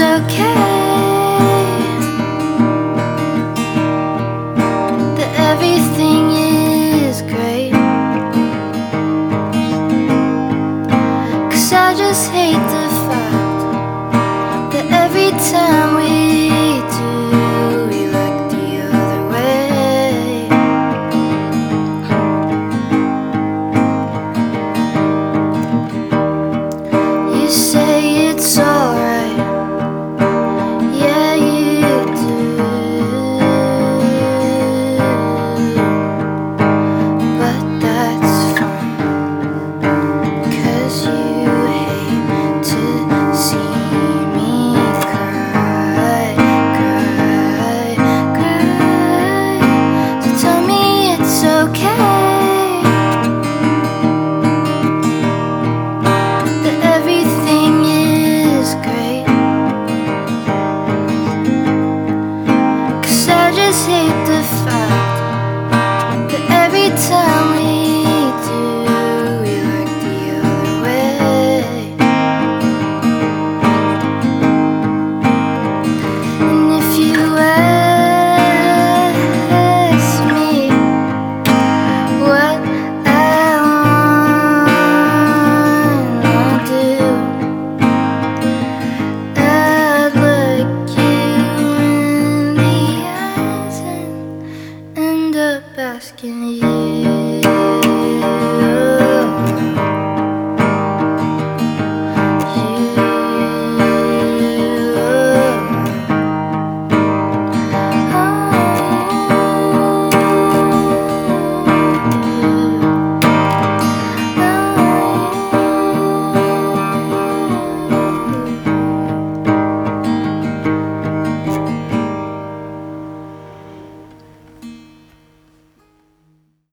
it's okay. That everything is I just hate the fact that every time we can you